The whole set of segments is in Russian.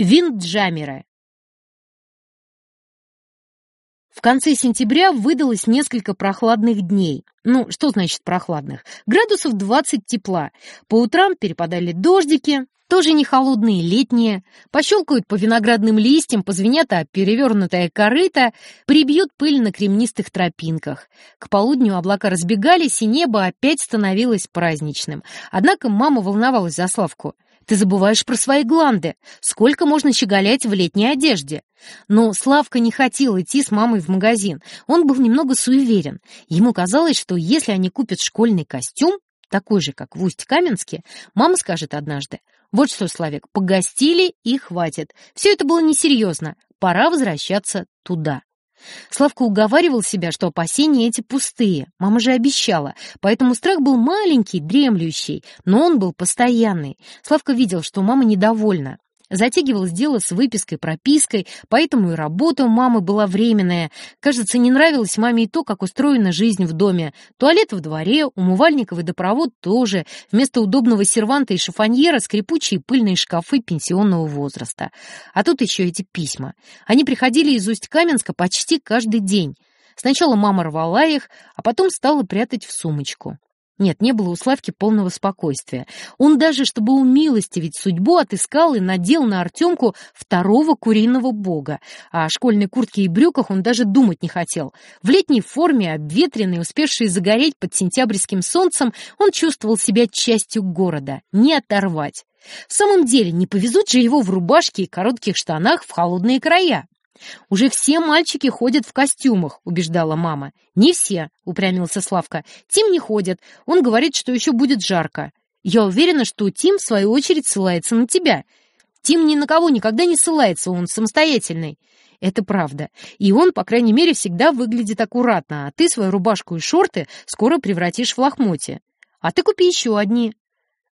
Виндджамеры. В конце сентября выдалось несколько прохладных дней. Ну, что значит прохладных? Градусов 20 тепла. По утрам перепадали дождики, тоже не холодные, летние. Пощелкают по виноградным листьям, позвенят о перевернутое корыто, прибьют пыль на кремнистых тропинках. К полудню облака разбегались, и небо опять становилось праздничным. Однако мама волновалась за Славку. Ты забываешь про свои гланды. Сколько можно щеголять в летней одежде? Но Славка не хотел идти с мамой в магазин. Он был немного суеверен. Ему казалось, что если они купят школьный костюм, такой же, как в Усть-Каменске, мама скажет однажды, «Вот что, Славик, погостили и хватит. Все это было несерьезно. Пора возвращаться туда». Славка уговаривал себя, что опасения эти пустые, мама же обещала, поэтому страх был маленький, дремлющий, но он был постоянный. Славка видел, что мама недовольна. Затягивалось дело с выпиской, пропиской, поэтому и работа у мамы была временная. Кажется, не нравилось маме и то, как устроена жизнь в доме. Туалет в дворе, умывальник и водопровод тоже. Вместо удобного серванта и шифоньера скрипучие пыльные шкафы пенсионного возраста. А тут еще эти письма. Они приходили из Усть-Каменска почти каждый день. Сначала мама рвала их, а потом стала прятать в сумочку. Нет, не было у Славки полного спокойствия. Он даже, чтобы умилостивить судьбу, отыскал и надел на Артемку второго куриного бога. А о школьной куртке и брюках он даже думать не хотел. В летней форме, обветренной, успевшей загореть под сентябрьским солнцем, он чувствовал себя частью города. Не оторвать. В самом деле, не повезут же его в рубашке и коротких штанах в холодные края. «Уже все мальчики ходят в костюмах», — убеждала мама. «Не все», — упрямился Славка. «Тим не ходит. Он говорит, что еще будет жарко. Я уверена, что Тим, в свою очередь, ссылается на тебя. Тим ни на кого никогда не ссылается, он самостоятельный». Это правда. И он, по крайней мере, всегда выглядит аккуратно, а ты свою рубашку и шорты скоро превратишь в лохмотье. А ты купи еще одни.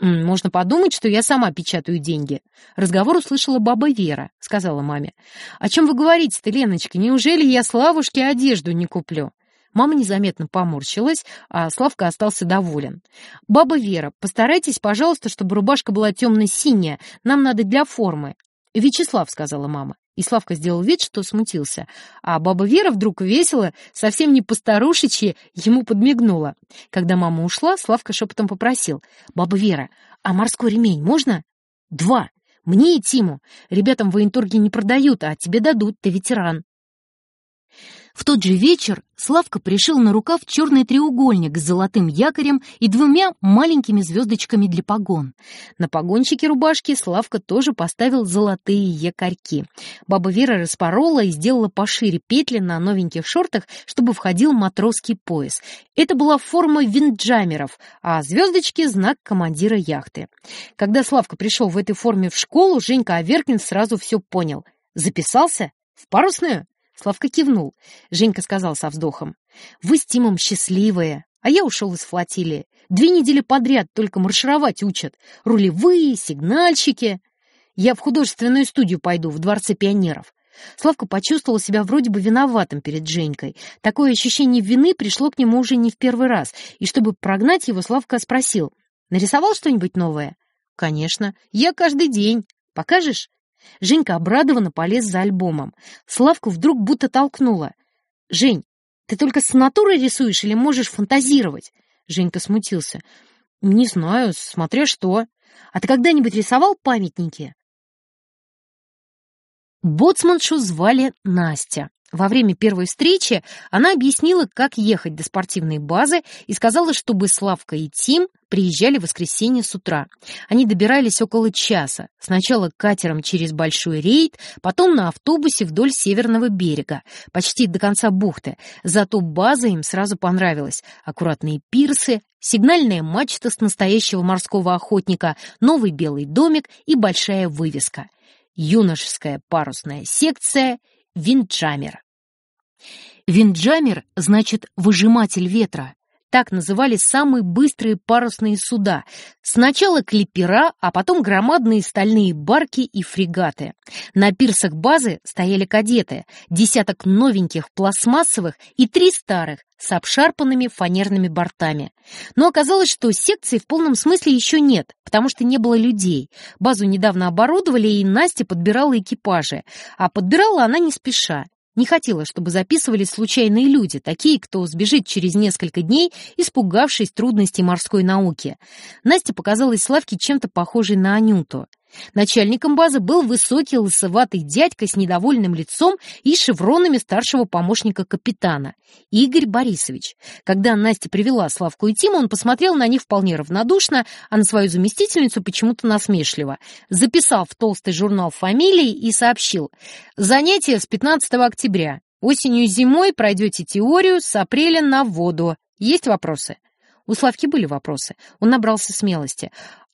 «Можно подумать, что я сама печатаю деньги». Разговор услышала баба Вера, сказала маме. «О чем вы говорите-то, Леночка? Неужели я Славушке одежду не куплю?» Мама незаметно поморщилась, а Славка остался доволен. «Баба Вера, постарайтесь, пожалуйста, чтобы рубашка была темно-синяя. Нам надо для формы». «Вячеслав», — сказала мама. И Славка сделал вид, что смутился. А баба Вера вдруг весело, совсем не постарушечье, ему подмигнула. Когда мама ушла, Славка шепотом попросил. «Баба Вера, а морской ремень можно?» «Два. Мне и Тиму. Ребятам в не продают, а тебе дадут, ты ветеран». В тот же вечер Славка пришил на рукав черный треугольник с золотым якорем и двумя маленькими звездочками для погон. На погончике рубашки Славка тоже поставил золотые якорьки. Баба Вера распорола и сделала пошире петли на новеньких шортах, чтобы входил матросский пояс. Это была форма винджамеров, а звездочки — знак командира яхты. Когда Славка пришел в этой форме в школу, Женька Аверкин сразу все понял. «Записался? В парусную?» Славка кивнул. Женька сказал со вздохом. «Вы с Тимом счастливые, а я ушел из флотилии. Две недели подряд только маршировать учат. Рулевые, сигнальщики. Я в художественную студию пойду, в Дворце пионеров». Славка почувствовал себя вроде бы виноватым перед Женькой. Такое ощущение вины пришло к нему уже не в первый раз, и чтобы прогнать его, Славка спросил, «Нарисовал что-нибудь новое?» «Конечно. Я каждый день. Покажешь?» Женька обрадованно полез за альбомом. Славку вдруг будто толкнула. «Жень, ты только с натурой рисуешь или можешь фантазировать?» Женька смутился. «Не знаю, смотря что. А ты когда-нибудь рисовал памятники?» Боцманшу звали Настя. Во время первой встречи она объяснила, как ехать до спортивной базы и сказала, чтобы Славка и Тим приезжали в воскресенье с утра. Они добирались около часа. Сначала катером через Большой рейд, потом на автобусе вдоль северного берега, почти до конца бухты. Зато база им сразу понравилась. Аккуратные пирсы, сигнальная мачта с настоящего морского охотника, новый белый домик и большая вывеска. Юношеская парусная секция Винджамер. Винджамер значит «выжиматель ветра». Так называли самые быстрые парусные суда. Сначала клипера, а потом громадные стальные барки и фрегаты. На пирсах базы стояли кадеты, десяток новеньких пластмассовых и три старых, с обшарпанными фанерными бортами. Но оказалось, что секции в полном смысле еще нет, потому что не было людей. Базу недавно оборудовали, и Настя подбирала экипажи. А подбирала она не спеша. Не хотела, чтобы записывались случайные люди, такие, кто сбежит через несколько дней, испугавшись трудностей морской науки. Настя показалась Славке чем-то похожей на Анюту. Начальником базы был высокий лысоватый дядька с недовольным лицом и шевронами старшего помощника капитана, Игорь Борисович. Когда Настя привела Славку и Тиму, он посмотрел на них вполне равнодушно, а на свою заместительницу почему-то насмешливо. Записал в толстый журнал фамилии и сообщил. «Занятие с 15 октября. Осенью и зимой пройдете теорию с апреля на воду. Есть вопросы?» У Славки были вопросы. Он набрался смелости.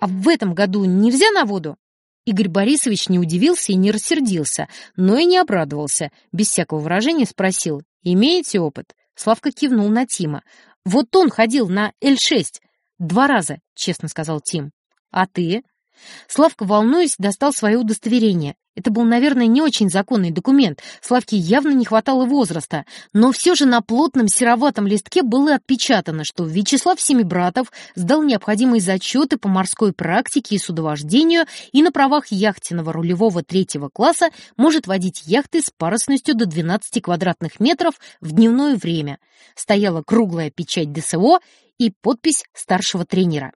А в этом году нельзя на воду? Игорь Борисович не удивился и не рассердился, но и не обрадовался. Без всякого выражения спросил, имеете опыт? Славка кивнул на Тима. Вот он ходил на Л-6. Два раза, честно сказал Тим. А ты? Славка, волнуясь, достал свое удостоверение. Это был, наверное, не очень законный документ. Славке явно не хватало возраста. Но все же на плотном сероватом листке было отпечатано, что Вячеслав Семибратов сдал необходимые зачеты по морской практике и судовождению и на правах яхтенного рулевого третьего класса может водить яхты с парусностью до 12 квадратных метров в дневное время. Стояла круглая печать ДСО и подпись старшего тренера.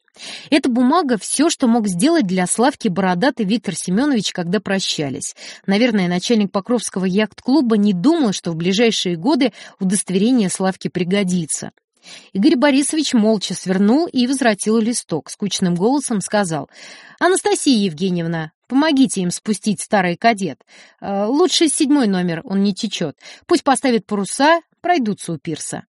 Эта бумага — все, что мог сделать для Славки бородатый Виктор Семенович, когда прощались. Наверное, начальник Покровского яхт-клуба не думал, что в ближайшие годы удостоверение Славки пригодится. Игорь Борисович молча свернул и возвратил листок. Скучным голосом сказал, «Анастасия Евгеньевна, помогите им спустить старый кадет. Э, лучше седьмой номер, он не течет. Пусть поставит паруса, пройдутся у пирса».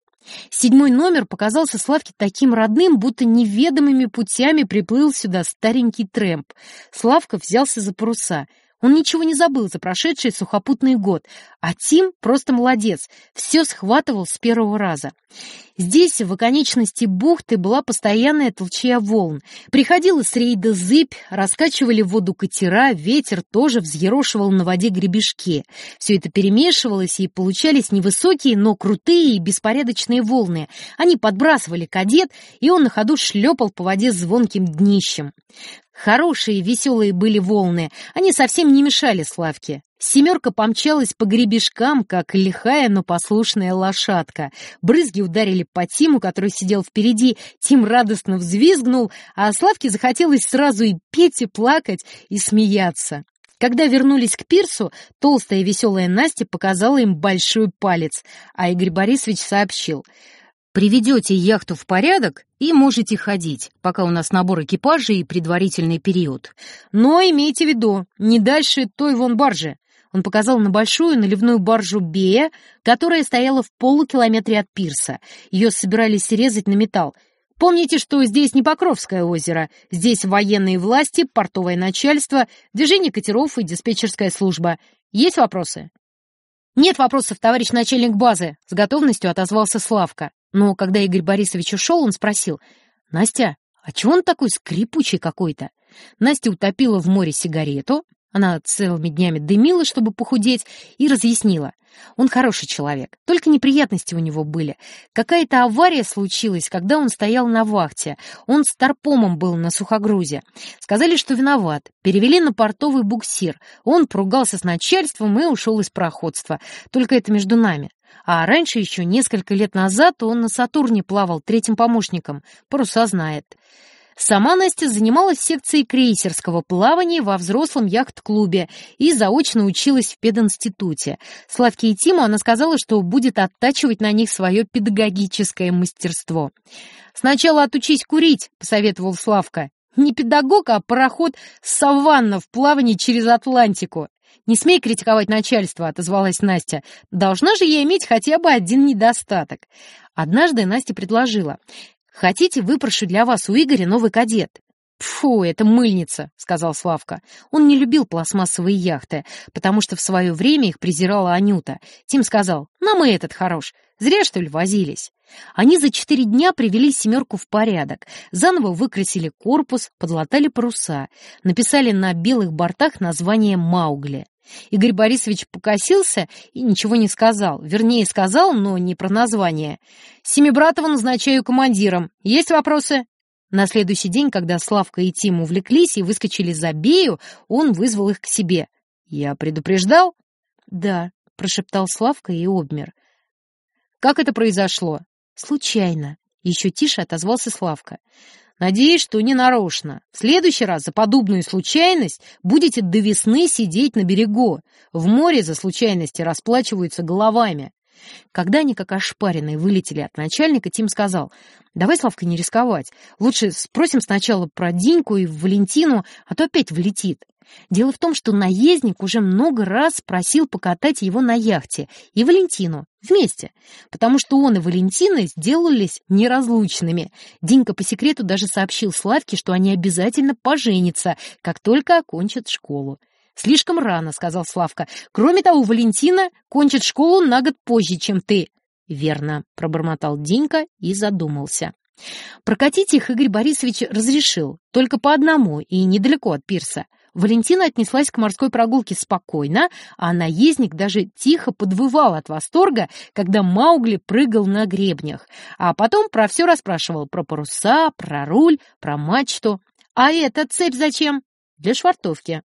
Седьмой номер показался Славке таким родным, будто неведомыми путями приплыл сюда старенький трэмп. Славка взялся за паруса. Он ничего не забыл за прошедший сухопутный год, а Тим просто молодец, все схватывал с первого раза. Здесь, в оконечности бухты, была постоянная толчья волн. Приходила с рейда зыбь, раскачивали воду катера, ветер тоже взъерошивал на воде гребешки. Все это перемешивалось, и получались невысокие, но крутые и беспорядочные волны. Они подбрасывали кадет, и он на ходу шлепал по воде звонким днищем. Хорошие, веселые были волны, они совсем не мешали Славке. Семерка помчалась по гребешкам, как лихая, но послушная лошадка. Брызги ударили по Тиму, который сидел впереди. Тим радостно взвизгнул, а Славке захотелось сразу и петь, и плакать, и смеяться. Когда вернулись к пирсу, толстая веселая Настя показала им большой палец, а Игорь Борисович сообщил — Приведете яхту в порядок и можете ходить, пока у нас набор экипажей и предварительный период. Но имейте в виду, не дальше той вон баржи. Он показал на большую наливную баржу Бея, которая стояла в полукилометре от пирса. Ее собирались резать на металл. Помните, что здесь не Покровское озеро. Здесь военные власти, портовое начальство, движение катеров и диспетчерская служба. Есть вопросы? «Нет вопросов, товарищ начальник базы», — с готовностью отозвался Славка. Но когда Игорь Борисович ушел, он спросил, «Настя, а чего он такой скрипучий какой-то?» Настя утопила в море сигарету, она целыми днями дымила, чтобы похудеть, и разъяснила. Он хороший человек, только неприятности у него были. Какая-то авария случилась, когда он стоял на вахте. Он с торпомом был на сухогрузе. Сказали, что виноват. Перевели на портовый буксир. Он поругался с начальством и ушел из проходства. Только это между нами. А раньше, еще несколько лет назад, он на Сатурне плавал третьим помощником. Паруса знает. Сама Настя занималась секцией крейсерского плавания во взрослом яхт-клубе и заочно училась в пединституте. Славке и Тиму она сказала, что будет оттачивать на них свое педагогическое мастерство. «Сначала отучись курить», — посоветовал Славка. «Не педагог, а пароход «Саванна» в плавании через Атлантику. «Не смей критиковать начальство», — отозвалась Настя. «Должна же я иметь хотя бы один недостаток». Однажды Настя предложила. «Хотите, выпрошу для вас у Игоря новый кадет?» «Фу, это мыльница», — сказал Славка. Он не любил пластмассовые яхты, потому что в свое время их презирала Анюта. Тим сказал, нам и этот хорош. Зря, что ли, возились. Они за четыре дня привели семерку в порядок, заново выкрасили корпус, подлатали паруса, написали на белых бортах название «Маугли». Игорь Борисович покосился и ничего не сказал. Вернее, сказал, но не про название. «Семибратова назначаю командиром. Есть вопросы?» На следующий день, когда Славка и Тим увлеклись и выскочили за Бею, он вызвал их к себе. «Я предупреждал?» «Да», — прошептал Славка и обмер. «Как это произошло?» «Случайно», — еще тише отозвался Славка. «Надеюсь, что не нарочно. В следующий раз за подобную случайность будете до весны сидеть на берегу. В море за случайности расплачиваются головами». Когда они, как ошпаренные, вылетели от начальника, Тим сказал, «Давай, Славка, не рисковать. Лучше спросим сначала про Диньку и Валентину, а то опять влетит». Дело в том, что наездник уже много раз просил покатать его на яхте и Валентину вместе, потому что он и Валентина сделались неразлучными. Динька по секрету даже сообщил Славке, что они обязательно поженятся, как только окончат школу. «Слишком рано», — сказал Славка. «Кроме того, Валентина кончит школу на год позже, чем ты». «Верно», — пробормотал Динька и задумался. Прокатить их Игорь Борисович разрешил, только по одному и недалеко от пирса. Валентина отнеслась к морской прогулке спокойно, а наездник даже тихо подвывал от восторга, когда Маугли прыгал на гребнях, а потом про все расспрашивал, про паруса, про руль, про мачту. «А эта цепь зачем?» «Для швартовки»,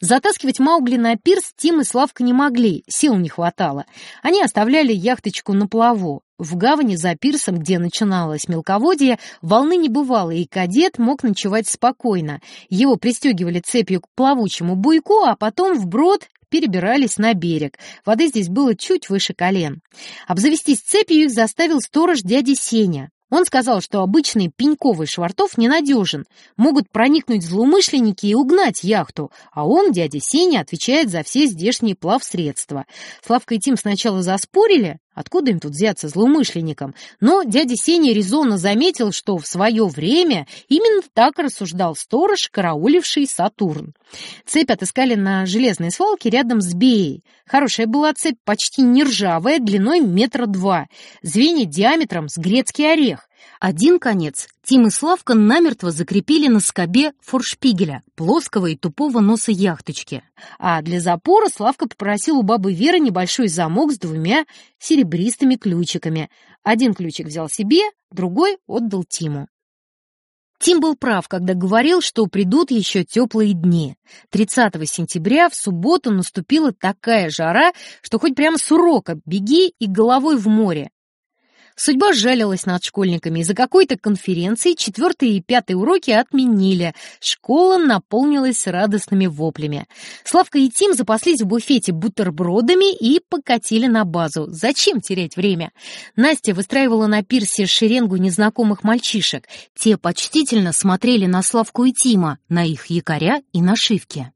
Затаскивать Маугли на пирс Тим и Славка не могли, сил не хватало. Они оставляли яхточку на плаву. В гавани за пирсом, где начиналось мелководье, волны не бывало, и кадет мог ночевать спокойно. Его пристегивали цепью к плавучему буйку, а потом вброд перебирались на берег. Воды здесь было чуть выше колен. Обзавестись цепью их заставил сторож дяди Сеня. Он сказал, что обычный пеньковый швартов ненадежен, могут проникнуть злоумышленники и угнать яхту, а он, дядя Сеня, отвечает за все здешние плавсредства. Славка и Тим сначала заспорили, Откуда им тут взяться злоумышленникам? Но дядя Сеня резонно заметил, что в свое время именно так рассуждал сторож, карауливший Сатурн. Цепь отыскали на железной свалке рядом с Беей. Хорошая была цепь, почти не ржавая, длиной метра два, звенья диаметром с грецкий орех. Один конец Тим и Славка намертво закрепили на скобе форшпигеля, плоского и тупого носа яхточки. А для запора Славка попросил у бабы Веры небольшой замок с двумя серебристыми ключиками. Один ключик взял себе, другой отдал Тиму. Тим был прав, когда говорил, что придут еще теплые дни. 30 сентября в субботу наступила такая жара, что хоть прямо с урока беги и головой в море. Судьба жалилась над школьниками. Из-за какой-то конференции четвертые и пятые уроки отменили. Школа наполнилась радостными воплями. Славка и Тим запаслись в буфете бутербродами и покатили на базу. Зачем терять время? Настя выстраивала на пирсе шеренгу незнакомых мальчишек. Те почтительно смотрели на Славку и Тима, на их якоря и нашивки.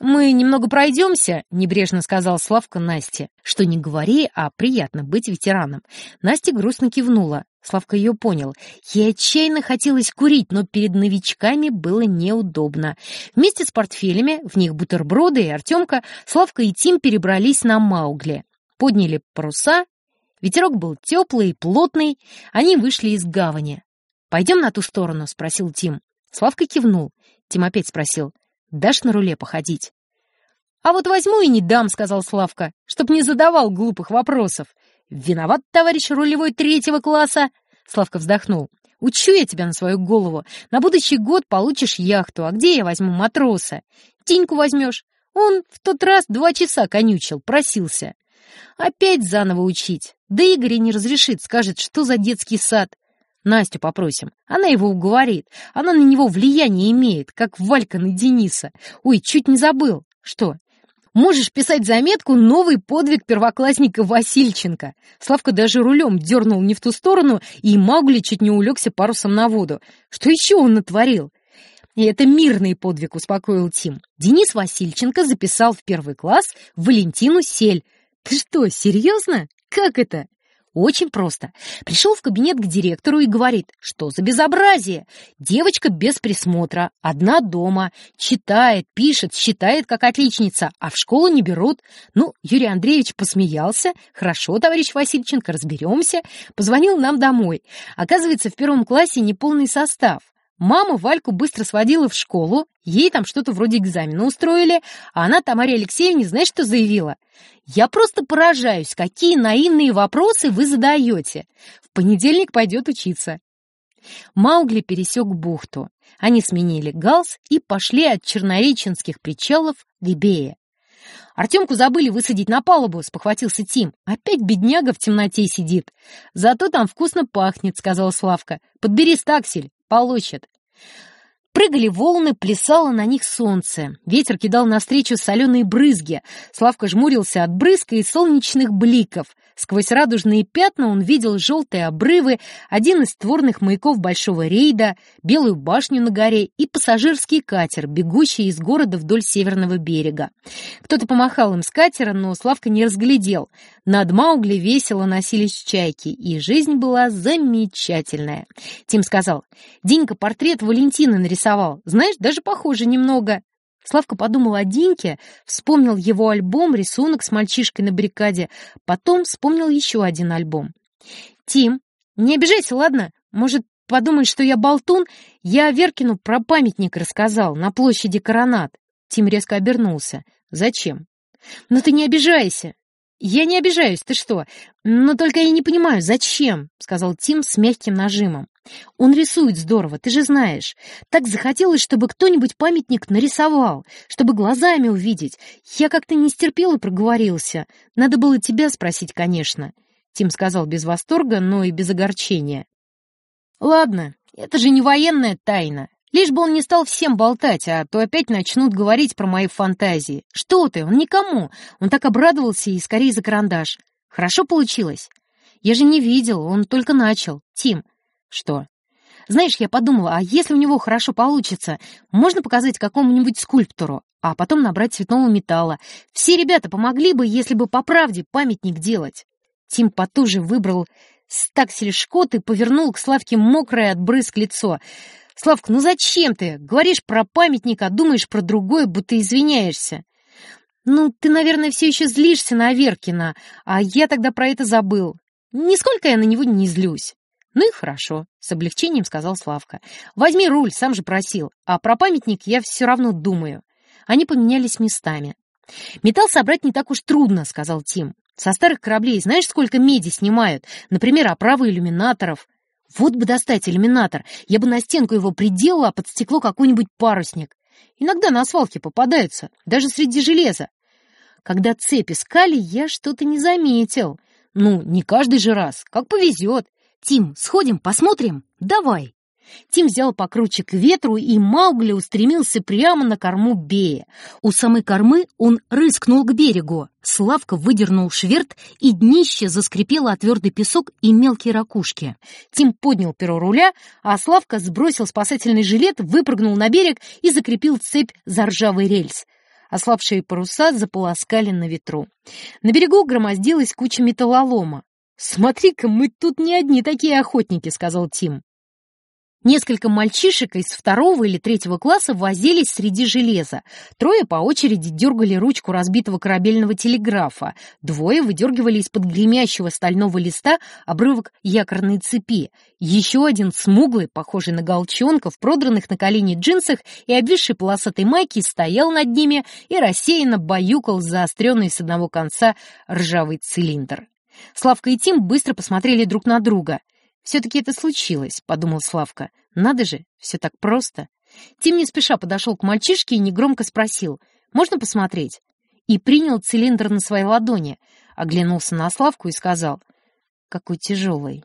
«Мы немного пройдемся», — небрежно сказал Славка Насте. Что не говори, а приятно быть ветераном. Настя грустно кивнула. Славка ее понял. Ей отчаянно хотелось курить, но перед новичками было неудобно. Вместе с портфелями, в них бутерброды и Артемка, Славка и Тим перебрались на Маугли. Подняли паруса. Ветерок был теплый и плотный. Они вышли из гавани. «Пойдем на ту сторону?» — спросил Тим. Славка кивнул. Тим опять спросил. Дашь на руле походить?» «А вот возьму и не дам», — сказал Славка, «чтоб не задавал глупых вопросов». «Виноват, товарищ рулевой третьего класса!» Славка вздохнул. «Учу я тебя на свою голову. На будущий год получишь яхту, а где я возьму матроса? Тиньку возьмешь. Он в тот раз два часа конючил, просился. Опять заново учить. Да Игорь не разрешит, скажет, что за детский сад. Настю попросим. Она его уговорит. Она на него влияние имеет, как Валька на Дениса. Ой, чуть не забыл. Что? Можешь писать заметку «Новый подвиг первоклассника Васильченко». Славка даже рулем дернул не в ту сторону, и Маугли чуть не улегся парусом на воду. Что еще он натворил? И это мирный подвиг, успокоил Тим. Денис Васильченко записал в первый класс Валентину Сель. Ты что, серьезно? Как это? Очень просто. Пришел в кабинет к директору и говорит, что за безобразие. Девочка без присмотра, одна дома, читает, пишет, считает как отличница, а в школу не берут. Ну, Юрий Андреевич посмеялся. Хорошо, товарищ Васильченко, разберемся. Позвонил нам домой. Оказывается, в первом классе неполный состав. Мама Вальку быстро сводила в школу, ей там что-то вроде экзамена устроили, а она Тамаре Алексеевне знаешь, что заявила? «Я просто поражаюсь, какие наивные вопросы вы задаете. В понедельник пойдет учиться». Маугли пересек бухту. Они сменили галс и пошли от чернореченских причалов к Бее. «Артемку забыли высадить на палубу», — спохватился Тим. «Опять бедняга в темноте сидит». «Зато там вкусно пахнет», — сказала Славка. «Подбери стаксель, получит». Прыгали волны, плясало на них солнце. Ветер кидал навстречу соленые брызги. Славка жмурился от брызг и солнечных бликов. Сквозь радужные пятна он видел желтые обрывы, один из творных маяков большого рейда, белую башню на горе и пассажирский катер, бегущий из города вдоль северного берега. Кто-то помахал им с катера, но Славка не разглядел. Над Маугли весело носились чайки, и жизнь была замечательная. Тим сказал, «Динька портрет Валентины нарисовал. Знаешь, даже похоже немного». Славка подумал о Динке, вспомнил его альбом, рисунок с мальчишкой на баррикаде, потом вспомнил еще один альбом. «Тим, не обижайся, ладно? Может, подумаешь, что я болтун? Я Веркину про памятник рассказал на площади Коронат». Тим резко обернулся. «Зачем?» «Ну ты не обижайся!» «Я не обижаюсь, ты что? Но только я не понимаю, зачем?» — сказал Тим с мягким нажимом. Он рисует здорово, ты же знаешь. Так захотелось, чтобы кто-нибудь памятник нарисовал, чтобы глазами увидеть. Я как-то не стерпел и проговорился. Надо было тебя спросить, конечно. Тим сказал без восторга, но и без огорчения. Ладно, это же не военная тайна. Лишь бы он не стал всем болтать, а то опять начнут говорить про мои фантазии. Что ты, он никому. Он так обрадовался и скорее за карандаш. Хорошо получилось? Я же не видел, он только начал. Тим, что? Знаешь, я подумала, а если у него хорошо получится, можно показать какому-нибудь скульптору, а потом набрать цветного металла. Все ребята помогли бы, если бы по правде памятник делать. Тим потуже выбрал стаксель шкот и повернул к Славке мокрое от брызг лицо. «Славка, ну зачем ты? Говоришь про памятник, а думаешь про другое, будто извиняешься». «Ну, ты, наверное, все еще злишься на Аверкина, а я тогда про это забыл. Нисколько я на него не злюсь». «Ну и хорошо», — с облегчением сказал Славка. «Возьми руль, сам же просил, а про памятник я все равно думаю». Они поменялись местами. «Металл собрать не так уж трудно», — сказал Тим. «Со старых кораблей знаешь, сколько меди снимают? Например, оправы иллюминаторов. Вот бы достать иллюминатор, я бы на стенку его приделала, а под стекло какой-нибудь парусник. Иногда на свалке попадаются, даже среди железа. Когда цепь искали, я что-то не заметил. Ну, не каждый же раз, как повезет. «Тим, сходим, посмотрим? Давай!» Тим взял покруче к ветру, и Маугли устремился прямо на корму Бея. У самой кормы он рыскнул к берегу. Славка выдернул шверт, и днище заскрипело от твердый песок и мелкие ракушки. Тим поднял перо руля, а Славка сбросил спасательный жилет, выпрыгнул на берег и закрепил цепь за ржавый рельс. Ослабшие паруса заполоскали на ветру. На берегу громоздилась куча металлолома. «Смотри-ка, мы тут не одни такие охотники», — сказал Тим. Несколько мальчишек из второго или третьего класса возились среди железа. Трое по очереди дергали ручку разбитого корабельного телеграфа. Двое выдергивали из-под гремящего стального листа обрывок якорной цепи. Еще один смуглый, похожий на галчонка, в продранных на колени джинсах и обвисшей полосатой майке, стоял над ними и рассеянно баюкал заостренный с одного конца ржавый цилиндр. Славка и Тим быстро посмотрели друг на друга. «Все-таки это случилось», — подумал Славка. «Надо же, все так просто». Тим не спеша подошел к мальчишке и негромко спросил, «Можно посмотреть?» И принял цилиндр на своей ладони, оглянулся на Славку и сказал, «Какой тяжелый».